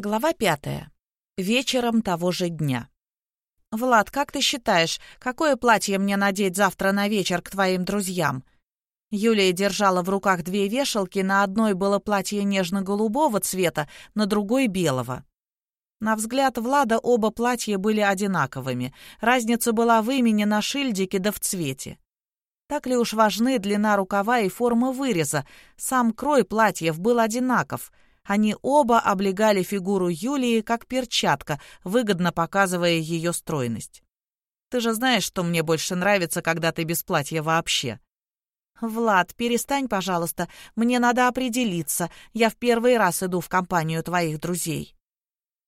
Глава пятая. Вечером того же дня. «Влад, как ты считаешь, какое платье мне надеть завтра на вечер к твоим друзьям?» Юлия держала в руках две вешалки, на одной было платье нежно-голубого цвета, на другой — белого. На взгляд Влада оба платья были одинаковыми. Разница была в имени на шильдике да в цвете. Так ли уж важны длина рукава и форма выреза? Сам крой платьев был одинаков — они оба облегали фигуру Юлии как перчатка, выгодно показывая ее стройность. «Ты же знаешь, что мне больше нравится, когда ты без платья вообще». «Влад, перестань, пожалуйста. Мне надо определиться. Я в первый раз иду в компанию твоих друзей».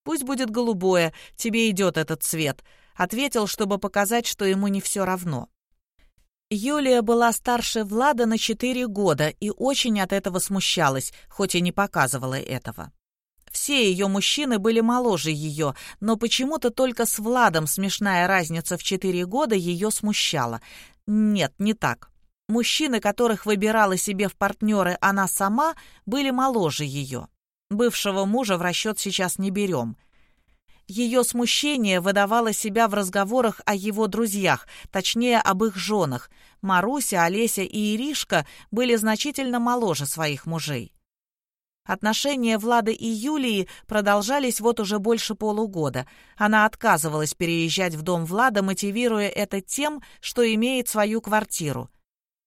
«Пусть будет голубое. Тебе идет этот цвет», — ответил, чтобы показать, что ему не все равно. Юлия была старше Влада на четыре года и очень от этого смущалась, хоть и не показывала этого. Все ее мужчины были моложе ее, но почему-то только с Владом смешная разница в четыре года ее смущала. Нет, не так. Мужчины, которых выбирала себе в партнеры она сама, были моложе ее. Бывшего мужа в расчет сейчас не берем — ее смущение выдавало себя в разговорах о его друзьях, точнее, об их женах. Маруся, Олеся и Иришка были значительно моложе своих мужей. Отношения Влада и Юлии продолжались вот уже больше полугода. Она отказывалась переезжать в дом Влада, мотивируя это тем, что имеет свою квартиру.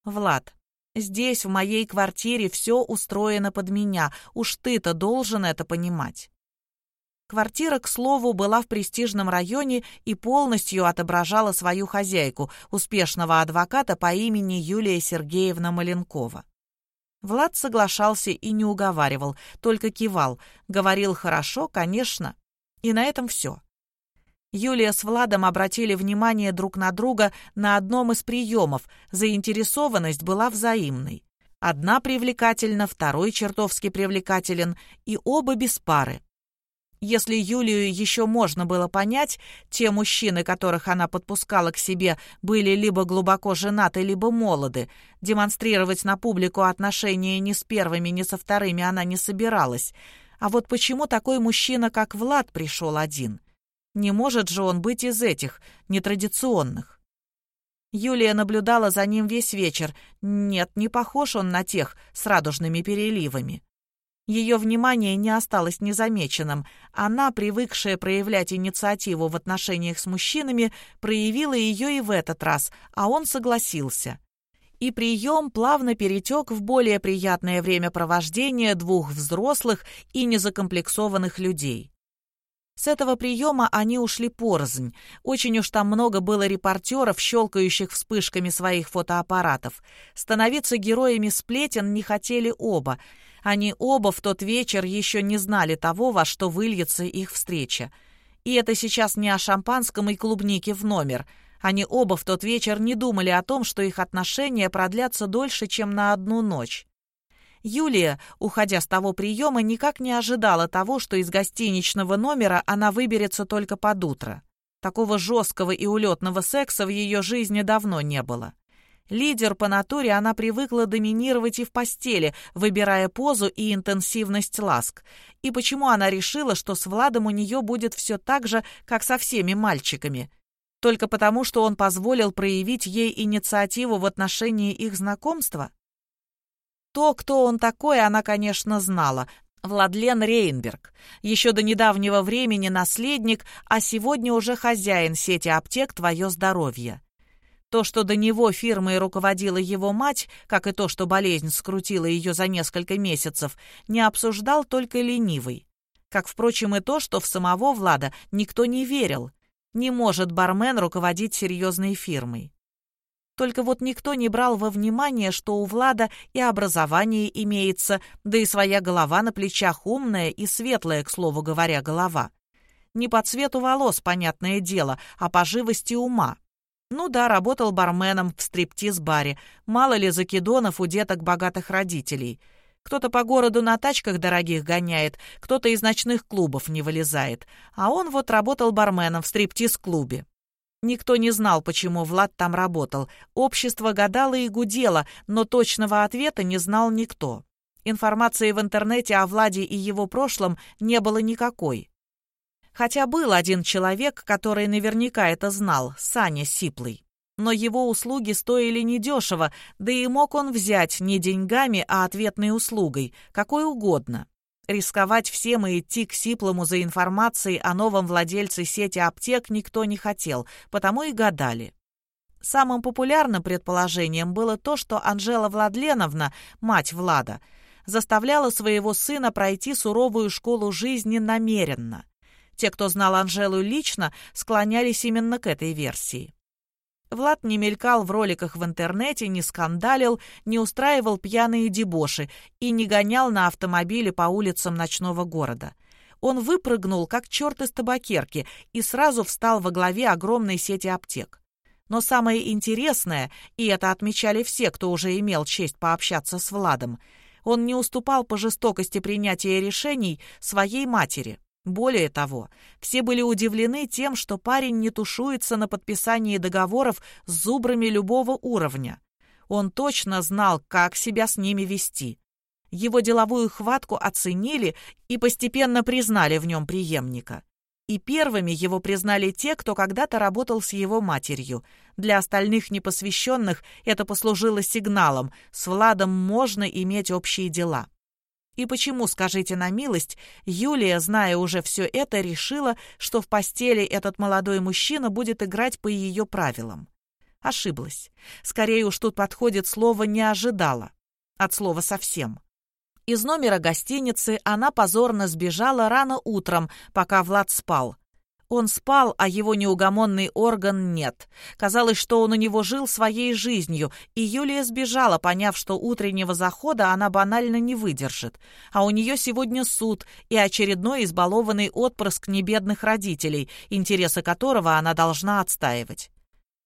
«Влад, здесь, в моей квартире, все устроено под меня. Уж ты-то должен это понимать». Квартира, к слову, была в престижном районе и полностью отображала свою хозяйку, успешного адвоката по имени Юлия Сергеевна Маленкова. Влад соглашался и не уговаривал, только кивал, говорил «хорошо, конечно». И на этом все. Юлия с Владом обратили внимание друг на друга на одном из приемов, заинтересованность была взаимной. Одна привлекательна, второй чертовски привлекателен, и оба без пары. Если Юлию еще можно было понять, те мужчины, которых она подпускала к себе, были либо глубоко женаты, либо молоды. Демонстрировать на публику отношения ни с первыми, ни со вторыми она не собиралась. А вот почему такой мужчина, как Влад, пришел один? Не может же он быть из этих, нетрадиционных. Юлия наблюдала за ним весь вечер. Нет, не похож он на тех с радужными переливами. Ее внимание не осталось незамеченным. Она, привыкшая проявлять инициативу в отношениях с мужчинами, проявила ее и в этот раз, а он согласился. И прием плавно перетек в более приятное времяпровождение двух взрослых и незакомплексованных людей. С этого приема они ушли порознь. Очень уж там много было репортеров, щелкающих вспышками своих фотоаппаратов. Становиться героями сплетен не хотели оба — они оба в тот вечер еще не знали того, во что выльется их встреча. И это сейчас не о шампанском и клубнике в номер. Они оба в тот вечер не думали о том, что их отношения продлятся дольше, чем на одну ночь. Юлия, уходя с того приема, никак не ожидала того, что из гостиничного номера она выберется только под утро. Такого жесткого и улетного секса в ее жизни давно не было. Лидер по натуре, она привыкла доминировать и в постели, выбирая позу и интенсивность ласк. И почему она решила, что с Владом у нее будет все так же, как со всеми мальчиками? Только потому, что он позволил проявить ей инициативу в отношении их знакомства? То, кто он такой, она, конечно, знала. Владлен Рейнберг. Еще до недавнего времени наследник, а сегодня уже хозяин сети аптек «Твое здоровье». То, что до него фирмой руководила его мать, как и то, что болезнь скрутила ее за несколько месяцев, не обсуждал только ленивый. Как, впрочем, и то, что в самого Влада никто не верил. Не может бармен руководить серьезной фирмой. Только вот никто не брал во внимание, что у Влада и образование имеется, да и своя голова на плечах умная и светлая, к слову говоря, голова. Не по цвету волос, понятное дело, а по живости ума. Ну да, работал барменом в стриптиз-баре. Мало ли закидонов у деток богатых родителей. Кто-то по городу на тачках дорогих гоняет, кто-то из ночных клубов не вылезает. А он вот работал барменом в стриптиз-клубе. Никто не знал, почему Влад там работал. Общество гадало и гудело, но точного ответа не знал никто. Информации в интернете о Владе и его прошлом не было никакой. Хотя был один человек, который наверняка это знал, Саня Сиплый. Но его услуги стоили недешево, да и мог он взять не деньгами, а ответной услугой, какой угодно. Рисковать всем и идти к Сиплому за информацией о новом владельце сети аптек никто не хотел, потому и гадали. Самым популярным предположением было то, что Анжела Владленовна, мать Влада, заставляла своего сына пройти суровую школу жизни намеренно. Те, кто знал Анжелу лично, склонялись именно к этой версии. Влад не мелькал в роликах в интернете, не скандалил, не устраивал пьяные дебоши и не гонял на автомобиле по улицам ночного города. Он выпрыгнул, как черт из табакерки, и сразу встал во главе огромной сети аптек. Но самое интересное, и это отмечали все, кто уже имел честь пообщаться с Владом, он не уступал по жестокости принятия решений своей матери. Более того, все были удивлены тем, что парень не тушуется на подписании договоров с зубрами любого уровня. Он точно знал, как себя с ними вести. Его деловую хватку оценили и постепенно признали в нем преемника. И первыми его признали те, кто когда-то работал с его матерью. Для остальных непосвященных это послужило сигналом – с Владом можно иметь общие дела. И почему, скажите на милость, Юлия, зная уже все это, решила, что в постели этот молодой мужчина будет играть по ее правилам? Ошиблась. Скорее уж тут подходит слово «не ожидала». От слова «совсем». Из номера гостиницы она позорно сбежала рано утром, пока Влад спал – он спал, а его неугомонный орган нет. Казалось, что он у него жил своей жизнью, и Юлия сбежала, поняв, что утреннего захода она банально не выдержит. А у нее сегодня суд и очередной избалованный отпрыск небедных родителей, интересы которого она должна отстаивать.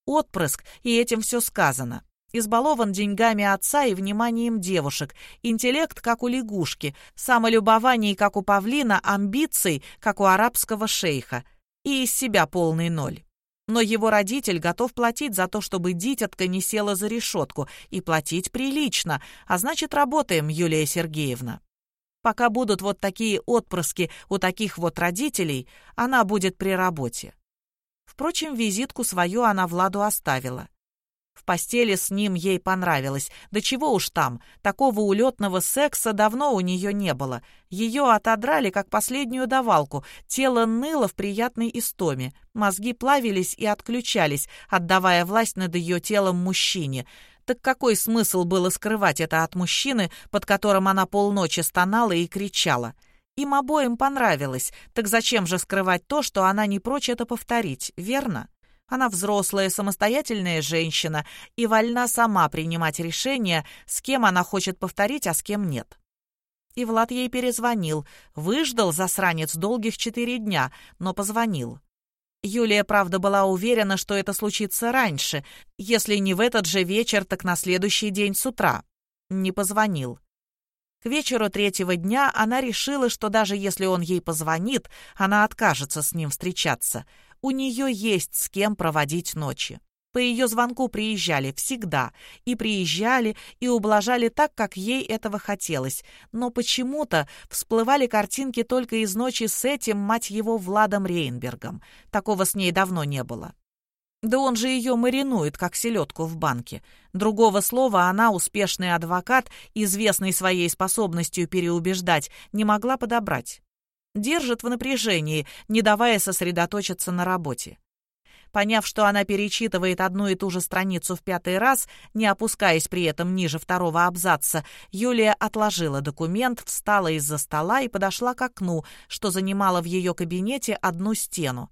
Отпрыск, и этим все сказано. Избалован деньгами отца и вниманием девушек, интеллект, как у лягушки, самолюбование, как у павлина, амбиции, как у арабского шейха — и из себя полный ноль. Но его родитель готов платить за то, чтобы дитятка не села за решетку, и платить прилично, а значит, работаем, Юлия Сергеевна. Пока будут вот такие отпрыски у таких вот родителей, она будет при работе. Впрочем, визитку свою она Владу оставила. В постели с ним ей понравилось. Да чего уж там, такого улетного секса давно у нее не было. Ее отодрали, как последнюю давалку. Тело ныло в приятной истоме. Мозги плавились и отключались, отдавая власть над ее телом мужчине. Так какой смысл было скрывать это от мужчины, под которым она полночи стонала и кричала? Им обоим понравилось, так зачем же скрывать то, что она не прочь это повторить, верно? Она взрослая, самостоятельная женщина и вольна сама принимать решение, с кем она хочет повторить, а с кем нет. И Влад ей перезвонил. Выждал засранец долгих четыре дня, но позвонил. Юлия, правда, была уверена, что это случится раньше, если не в этот же вечер, так на следующий день с утра. Не позвонил. К вечеру третьего дня она решила, что даже если он ей позвонит, она откажется с ним встречаться — у нее есть с кем проводить ночи. По ее звонку приезжали всегда, и приезжали, и ублажали так, как ей этого хотелось, но почему-то всплывали картинки только из ночи с этим, мать его, Владом Рейнбергом. Такого с ней давно не было. Да он же ее маринует, как селедку в банке. Другого слова она, успешный адвокат, известный своей способностью переубеждать, не могла подобрать. Держит в напряжении, не давая сосредоточиться на работе. Поняв, что она перечитывает одну и ту же страницу в пятый раз, не опускаясь при этом ниже второго абзаца, Юлия отложила документ, встала из-за стола и подошла к окну, что занимало в ее кабинете одну стену.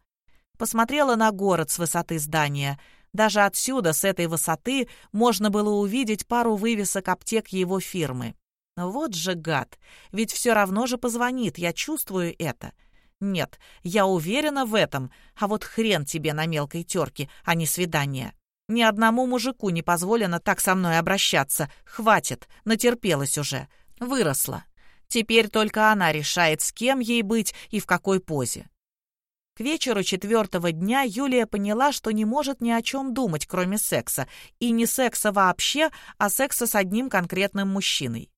Посмотрела на город с высоты здания. Даже отсюда, с этой высоты, можно было увидеть пару вывесок аптек его фирмы. Вот же гад! Ведь все равно же позвонит, я чувствую это. Нет, я уверена в этом, а вот хрен тебе на мелкой терке, а не свидание. Ни одному мужику не позволено так со мной обращаться. Хватит, натерпелась уже. Выросла. Теперь только она решает, с кем ей быть и в какой позе. К вечеру четвертого дня Юлия поняла, что не может ни о чем думать, кроме секса. И не секса вообще, а секса с одним конкретным мужчиной.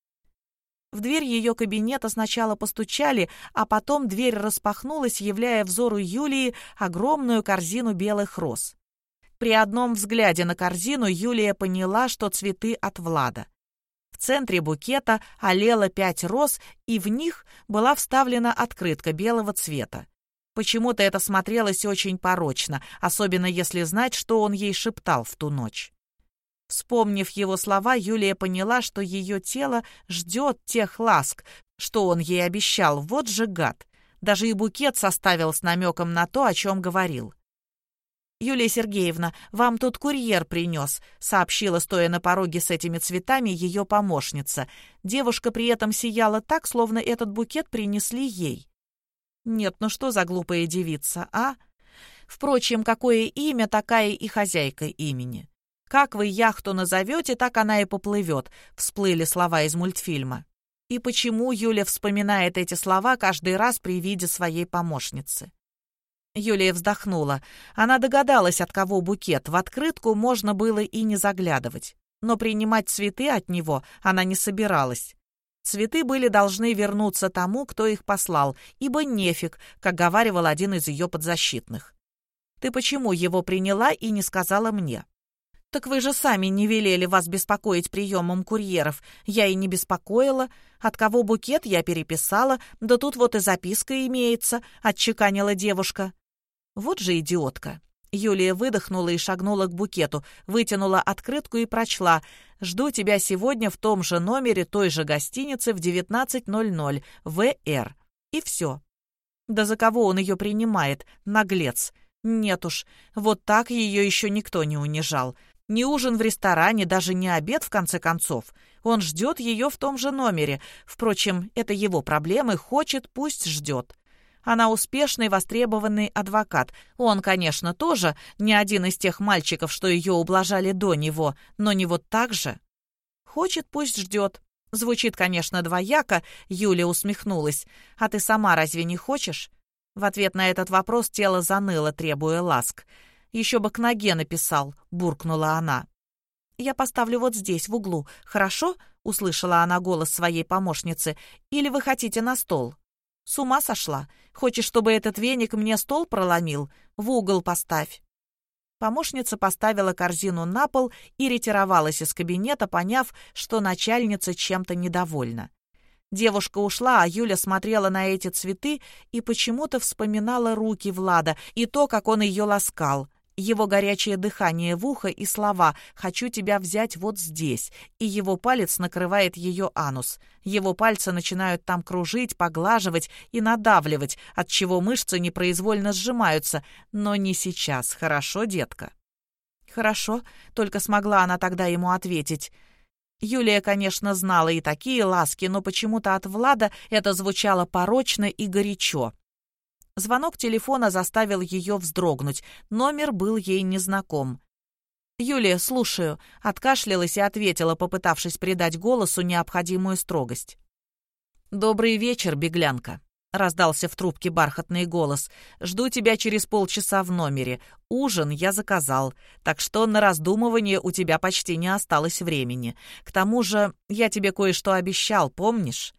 В дверь ее кабинета сначала постучали, а потом дверь распахнулась, являя взору Юлии огромную корзину белых роз. При одном взгляде на корзину Юлия поняла, что цветы от Влада. В центре букета олело пять роз, и в них была вставлена открытка белого цвета. Почему-то это смотрелось очень порочно, особенно если знать, что он ей шептал в ту ночь. Вспомнив его слова, Юлия поняла, что ее тело ждет тех ласк, что он ей обещал. Вот же гад! Даже и букет составил с намеком на то, о чем говорил. «Юлия Сергеевна, вам тут курьер принес», — сообщила, стоя на пороге с этими цветами, ее помощница. Девушка при этом сияла так, словно этот букет принесли ей. «Нет, ну что за глупая девица, а? Впрочем, какое имя, такая и хозяйка имени. «Как вы яхту назовете, так она и поплывет», — всплыли слова из мультфильма. И почему Юля вспоминает эти слова каждый раз при виде своей помощницы? Юлия вздохнула. Она догадалась, от кого букет. В открытку можно было и не заглядывать. Но принимать цветы от него она не собиралась. Цветы были должны вернуться тому, кто их послал, ибо нефиг, как говаривал один из ее подзащитных. «Ты почему его приняла и не сказала мне?» «Так вы же сами не велели вас беспокоить приемом курьеров. Я и не беспокоила. От кого букет я переписала, да тут вот и записка имеется», — отчеканила девушка. «Вот же идиотка». Юлия выдохнула и шагнула к букету, вытянула открытку и прочла «Жду тебя сегодня в том же номере той же гостиницы в 19.00, ВР». И все. Да за кого он ее принимает, наглец. Нет уж, вот так ее еще никто не унижал. Не ужин в ресторане, даже не обед, в конце концов. Он ждет ее в том же номере. Впрочем, это его проблемы, хочет, пусть ждет. Она успешный, востребованный адвокат. Он, конечно, тоже не один из тех мальчиков, что ее ублажали до него, но не вот так же. Хочет, пусть ждет. Звучит, конечно, двояко, Юля усмехнулась. А ты сама разве не хочешь? В ответ на этот вопрос тело заныло, требуя ласк. Еще бы к ноге написал», — буркнула она. «Я поставлю вот здесь, в углу, хорошо?» — услышала она голос своей помощницы. «Или вы хотите на стол?» «С ума сошла? Хочешь, чтобы этот веник мне стол проломил? В угол поставь». Помощница поставила корзину на пол и ретировалась из кабинета, поняв, что начальница чем-то недовольна. Девушка ушла, а Юля смотрела на эти цветы и почему-то вспоминала руки Влада и то, как он ее ласкал его горячее дыхание в ухо и слова «хочу тебя взять вот здесь», и его палец накрывает ее анус. Его пальцы начинают там кружить, поглаживать и надавливать, от чего мышцы непроизвольно сжимаются. Но не сейчас, хорошо, детка? «Хорошо», — только смогла она тогда ему ответить. Юлия, конечно, знала и такие ласки, но почему-то от Влада это звучало порочно и горячо. Звонок телефона заставил ее вздрогнуть. Номер был ей незнаком. «Юлия, слушаю», — откашлялась и ответила, попытавшись придать голосу необходимую строгость. «Добрый вечер, беглянка», — раздался в трубке бархатный голос. «Жду тебя через полчаса в номере. Ужин я заказал, так что на раздумывание у тебя почти не осталось времени. К тому же я тебе кое-что обещал, помнишь?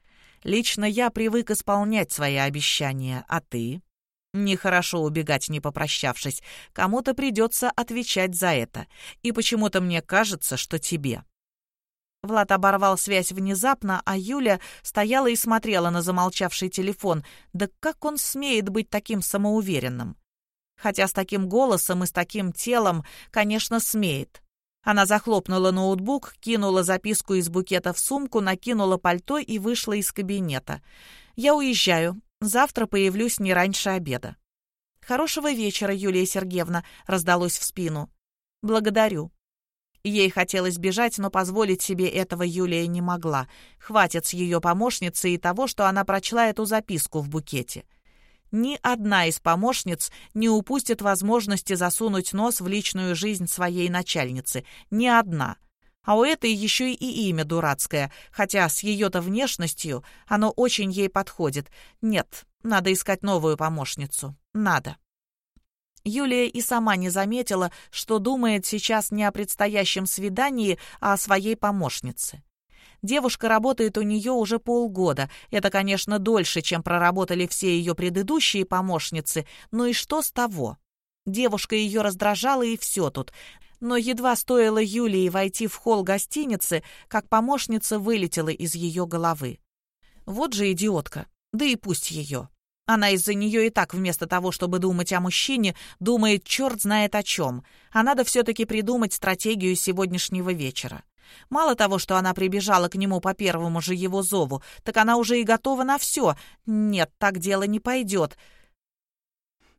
Лично я привык исполнять свои обещания, а ты?» Нехорошо убегать, не попрощавшись. Кому-то придется отвечать за это. И почему-то мне кажется, что тебе. Влад оборвал связь внезапно, а Юля стояла и смотрела на замолчавший телефон. Да как он смеет быть таким самоуверенным? Хотя с таким голосом и с таким телом, конечно, смеет. Она захлопнула ноутбук, кинула записку из букета в сумку, накинула пальто и вышла из кабинета. «Я уезжаю. Завтра появлюсь не раньше обеда». «Хорошего вечера, Юлия Сергеевна», — раздалось в спину. «Благодарю». Ей хотелось бежать, но позволить себе этого Юлия не могла. Хватит с ее помощницы и того, что она прочла эту записку в букете. Ни одна из помощниц не упустит возможности засунуть нос в личную жизнь своей начальницы. Ни одна. А у этой еще и имя дурацкое, хотя с ее-то внешностью оно очень ей подходит. Нет, надо искать новую помощницу. Надо. Юлия и сама не заметила, что думает сейчас не о предстоящем свидании, а о своей помощнице. Девушка работает у нее уже полгода. Это, конечно, дольше, чем проработали все ее предыдущие помощницы. Но и что с того? Девушка ее раздражала, и все тут. Но едва стоило Юлии войти в холл гостиницы, как помощница вылетела из ее головы. Вот же идиотка. Да и пусть ее. Она из-за нее и так вместо того, чтобы думать о мужчине, думает черт знает о чем. А надо все-таки придумать стратегию сегодняшнего вечера. Мало того, что она прибежала к нему по первому же его зову, так она уже и готова на все. Нет, так дело не пойдет.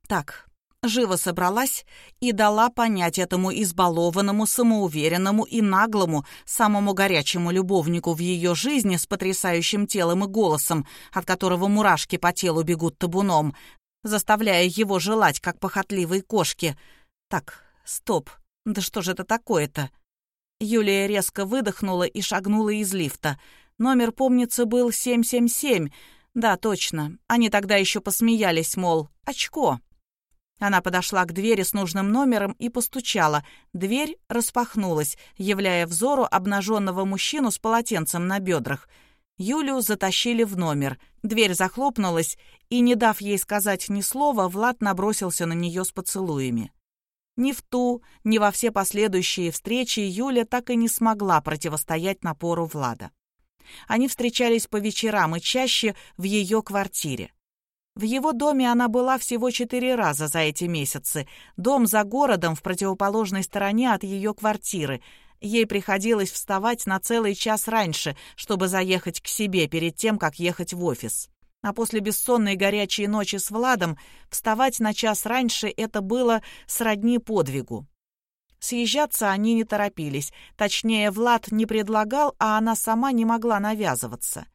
Так, живо собралась и дала понять этому избалованному, самоуверенному и наглому, самому горячему любовнику в ее жизни с потрясающим телом и голосом, от которого мурашки по телу бегут табуном, заставляя его желать, как похотливые кошки. Так, стоп, да что же это такое-то? Юлия резко выдохнула и шагнула из лифта. Номер, помнится, был 777. Да, точно. Они тогда еще посмеялись, мол, очко. Она подошла к двери с нужным номером и постучала. Дверь распахнулась, являя взору обнаженного мужчину с полотенцем на бедрах. Юлю затащили в номер. Дверь захлопнулась, и, не дав ей сказать ни слова, Влад набросился на нее с поцелуями. Ни в ту, ни во все последующие встречи Юля так и не смогла противостоять напору Влада. Они встречались по вечерам и чаще в ее квартире. В его доме она была всего четыре раза за эти месяцы. Дом за городом в противоположной стороне от ее квартиры. Ей приходилось вставать на целый час раньше, чтобы заехать к себе перед тем, как ехать в офис. А после бессонной горячей ночи с Владом вставать на час раньше это было сродни подвигу. Съезжаться они не торопились. Точнее, Влад не предлагал, а она сама не могла навязываться.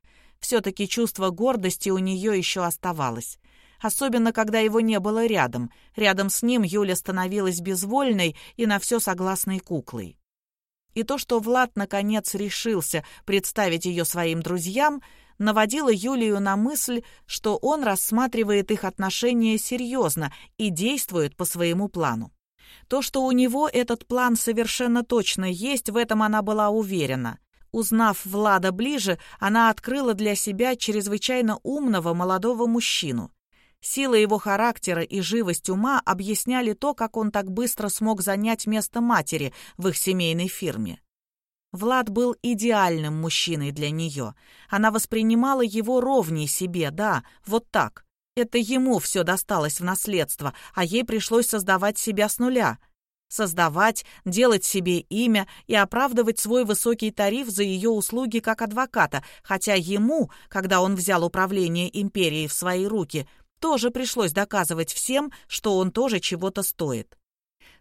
Все-таки чувство гордости у нее еще оставалось. Особенно, когда его не было рядом. Рядом с ним Юля становилась безвольной и на все согласной куклой. И то, что Влад наконец решился представить ее своим друзьям, наводило Юлию на мысль, что он рассматривает их отношения серьезно и действует по своему плану. То, что у него этот план совершенно точно есть, в этом она была уверена. Узнав Влада ближе, она открыла для себя чрезвычайно умного молодого мужчину. Сила его характера и живость ума объясняли то, как он так быстро смог занять место матери в их семейной фирме. Влад был идеальным мужчиной для нее. Она воспринимала его ровней себе, да, вот так. Это ему все досталось в наследство, а ей пришлось создавать себя с нуля — создавать, делать себе имя и оправдывать свой высокий тариф за ее услуги как адвоката, хотя ему, когда он взял управление империей в свои руки, тоже пришлось доказывать всем, что он тоже чего-то стоит.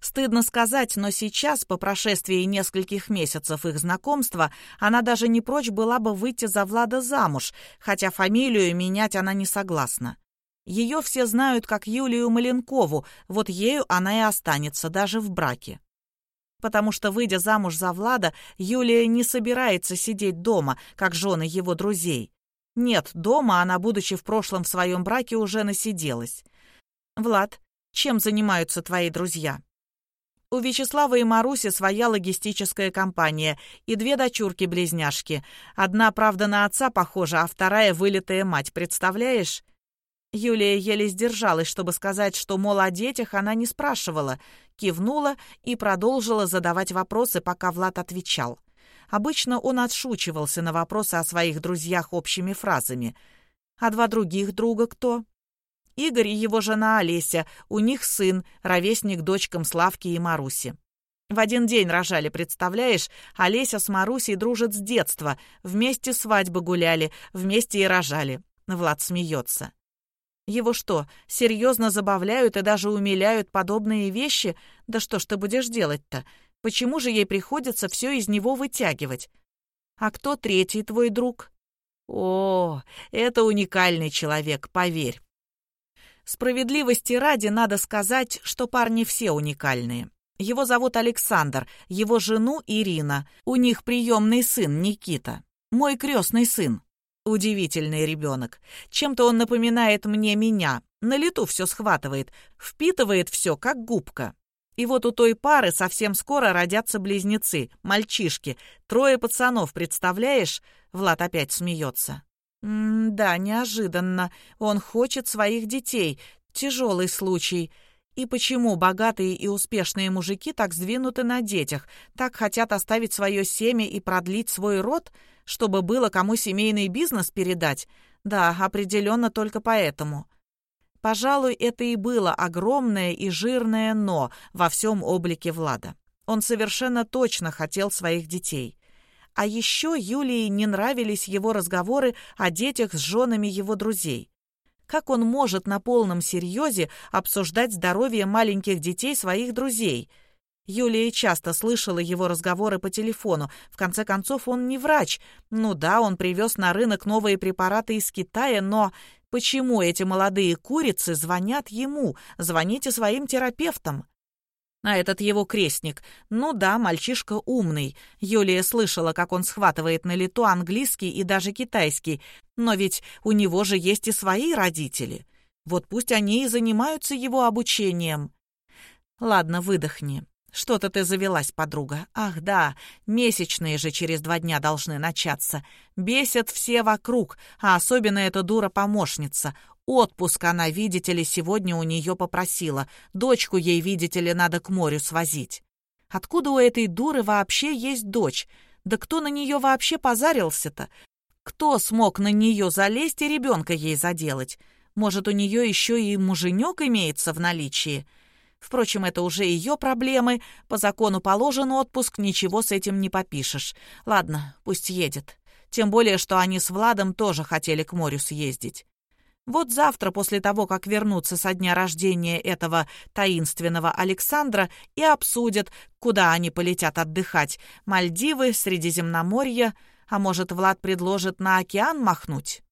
Стыдно сказать, но сейчас, по прошествии нескольких месяцев их знакомства, она даже не прочь была бы выйти за Влада замуж, хотя фамилию менять она не согласна. Ее все знают как Юлию Маленкову, вот ею она и останется, даже в браке. Потому что, выйдя замуж за Влада, Юлия не собирается сидеть дома, как жены его друзей. Нет, дома она, будучи в прошлом в своем браке, уже насиделась. «Влад, чем занимаются твои друзья?» У Вячеслава и Маруси своя логистическая компания и две дочурки-близняшки. Одна, правда, на отца похожа, а вторая — вылитая мать, представляешь? Юлия еле сдержалась, чтобы сказать, что, мол, о детях она не спрашивала, кивнула и продолжила задавать вопросы, пока Влад отвечал. Обычно он отшучивался на вопросы о своих друзьях общими фразами. «А два других друга кто?» «Игорь и его жена Олеся, у них сын, ровесник дочкам Славки и Маруси». В один день рожали, представляешь? Олеся с Марусей дружат с детства. Вместе свадьбы гуляли, вместе и рожали. Влад смеется. Его что, серьезно забавляют и даже умиляют подобные вещи? Да что ж ты будешь делать-то? Почему же ей приходится все из него вытягивать? А кто третий твой друг? О, это уникальный человек, поверь. Справедливости ради надо сказать, что парни все уникальные. Его зовут Александр, его жену Ирина, у них приемный сын Никита, мой крестный сын. Удивительный ребенок. Чем-то он напоминает мне меня. На лету все схватывает, впитывает все, как губка. И вот у той пары совсем скоро родятся близнецы, мальчишки. Трое пацанов, представляешь? Влад опять смеется. «Да, неожиданно. Он хочет своих детей. Тяжелый случай. И почему богатые и успешные мужики так сдвинуты на детях, так хотят оставить свое семя и продлить свой род, чтобы было кому семейный бизнес передать? Да, определенно только поэтому. Пожалуй, это и было огромное и жирное «но» во всем облике Влада. Он совершенно точно хотел своих детей. А еще Юлии не нравились его разговоры о детях с женами его друзей. Как он может на полном серьезе обсуждать здоровье маленьких детей своих друзей? Юлия часто слышала его разговоры по телефону. В конце концов, он не врач. Ну да, он привез на рынок новые препараты из Китая, но Почему эти молодые курицы звонят ему? Звоните своим терапевтам. А этот его крестник. Ну да, мальчишка умный. Юлия слышала, как он схватывает на лету английский и даже китайский. Но ведь у него же есть и свои родители. Вот пусть они и занимаются его обучением. Ладно, выдохни. «Что-то ты завелась, подруга. Ах, да, месячные же через два дня должны начаться. Бесят все вокруг, а особенно эта дура-помощница. Отпуск она, видите ли, сегодня у нее попросила. Дочку ей, видите ли, надо к морю свозить. Откуда у этой дуры вообще есть дочь? Да кто на нее вообще позарился-то? Кто смог на нее залезть и ребенка ей заделать? Может, у нее еще и муженек имеется в наличии?» Впрочем, это уже ее проблемы. По закону положен отпуск, ничего с этим не попишешь. Ладно, пусть едет. Тем более, что они с Владом тоже хотели к морю съездить. Вот завтра, после того, как вернутся со дня рождения этого таинственного Александра, и обсудят, куда они полетят отдыхать. Мальдивы, Средиземноморье, а может, Влад предложит на океан махнуть?